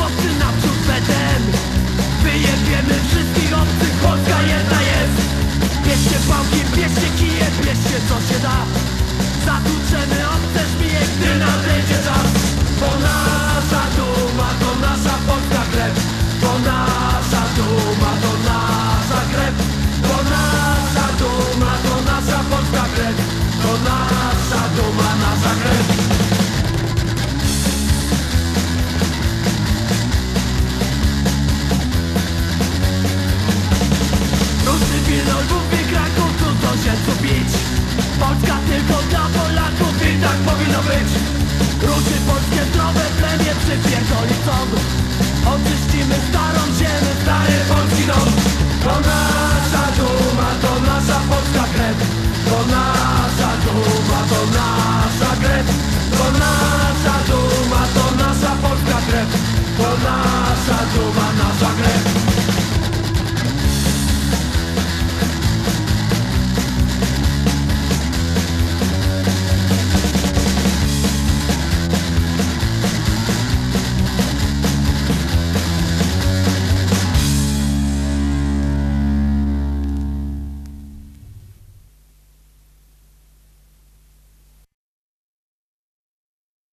chłopcy naprzód BDM Wyjebiemy wszystkich obcych, Polska jedna jest. Bierzcie pałki, bierzcie kije, bierzcie co się da. Zatłuczemy obce żmije, gdy nadejdzie czas. Bo nasza duma to nasza polska krew. Bo nasza duma to być. Ruszy polskie zdrowe plemię Przypierdoli sąd Oczyścimy starą ziemię Stary polski dom. To nasza duma To nasza polska krew. To nasza duma To nasza krew. To nasza duma To nasza polska krew. To nasza duma.